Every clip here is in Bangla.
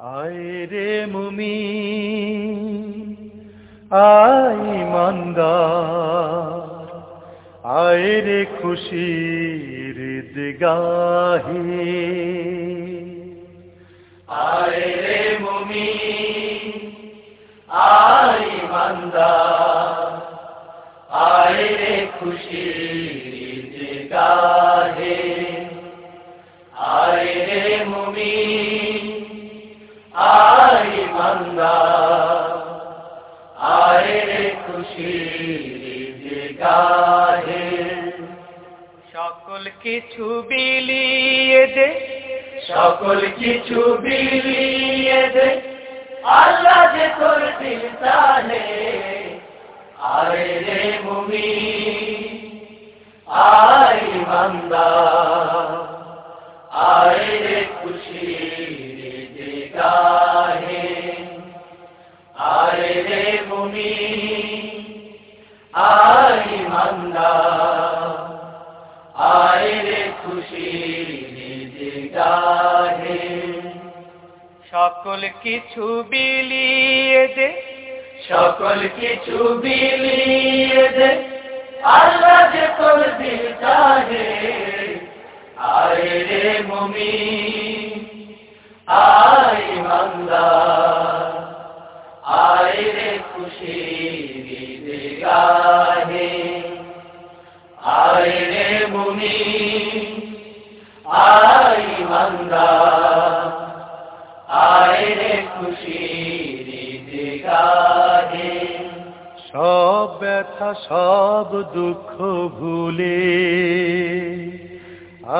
আয় রে মুমি আয় মন্দার আয় রে খুশির দিগাহে। আয় রে মুমি আয় মন্দার আয় রে খুশির দিগাহে। আয় রে গাহে। সকল কিছু বিলিয়ে দে। সকল কিছু বিলিয়ে দে। আল্লাহ যে তোর দিল আয় রে মুমি আয় মন্দা আয় রে খুশির গাহে সকল কিছু বিলিয়ে দে। সকল কিছু বিলিয়ে দে। আল্লাহ যে তোর দিল চাহে। আয় রে মুমি আয় মন্দা আয় রে খুশি গাহে আয় রে মুমি আয় মন্দা আয় রে খুশি সব ব্যথা সব দুঃখ ভুলে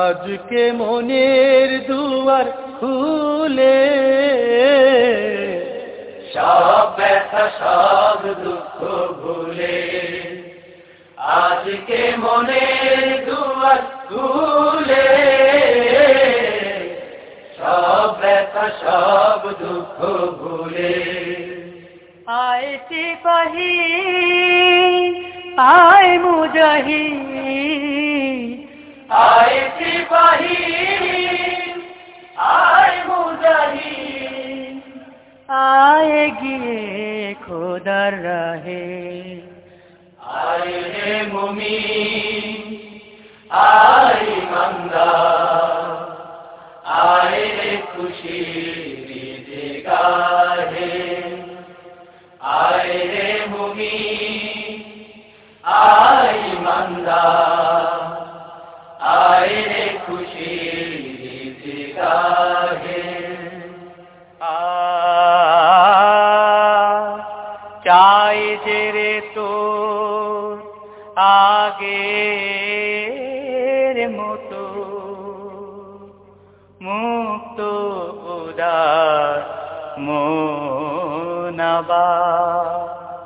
আজকে মনের দুয়ার খুলে। সব ব্যথা সব দুঃখ ভুলে আজকে মনের দুয়ার খুলে সব ব্যথা সব দুঃখ ভুলে। আয় সিপাহি আয় মুজাহি। আয় সিপাহি আয় মুজাহি। আয় গিয়ে খোদার রাহে। আয় রে মুমি আয় মন্দা আয় রে খুশি গাহে আয় রে মুমি আয় মন্দা আয় রে খুশি গাহে আগের মতো মুক্ত উদার মোনাবা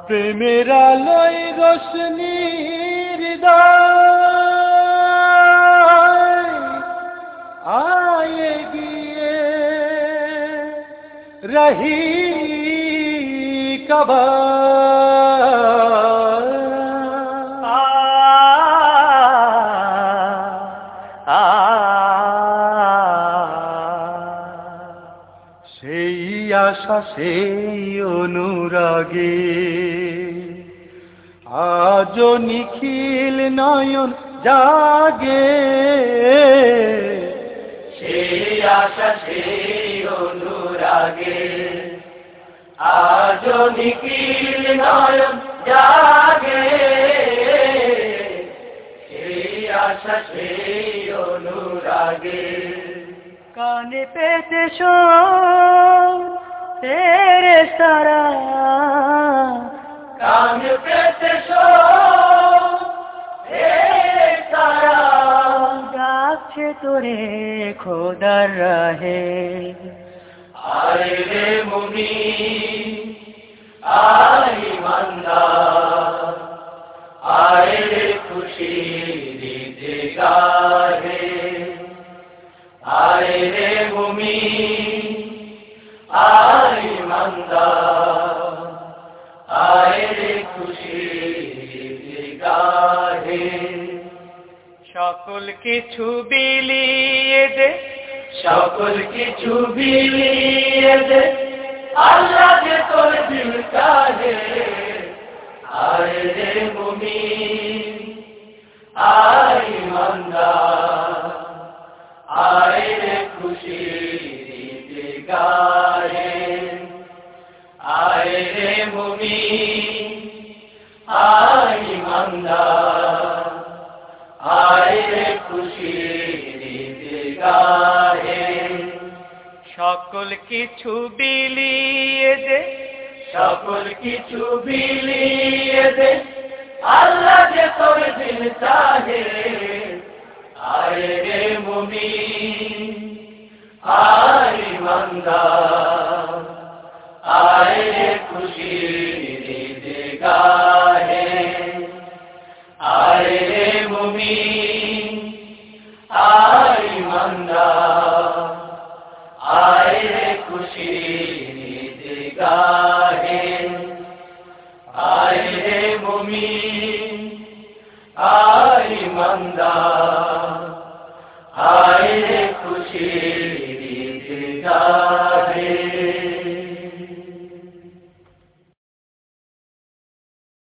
প্রেমের আলোয় রোশনীর আয়ে গিয়ে রহি কবা আশা সেই অনুরাগে। আজ নিখিল নয়ন জাগে। সেই আশা সেই অনুরাগে। আজ নিখিল নয়ন জাগে। সেই আশা সেই অনুরাগে। কানে পেতে শোন তেরে সারা। काम হে তারা। ডাকছে তোরে খোদার রাহে। আরে রে মুনি আরে মন্দা কিছু বিলিয়ে দে। সকল কিছু বিলিয়ে দে। আল্লাহ যে তোর দিল কাহে আয় রে মুমিন, আয় আয় রে খুশি গায়ে আয় রে আয় ইমানদার কিছু বিলিয়ে দে। সকল কিছু বিলিয়ে দে। আল্লাহ যে তোর দিল চাহে আয় রে মুমিন আয় ইমানদার আয় রে খুশি গাহে আয় রে মুমিন আয় আয় রে খুশি দিতে গাহে আয় রে মুমিন আয় ইমানদার আয়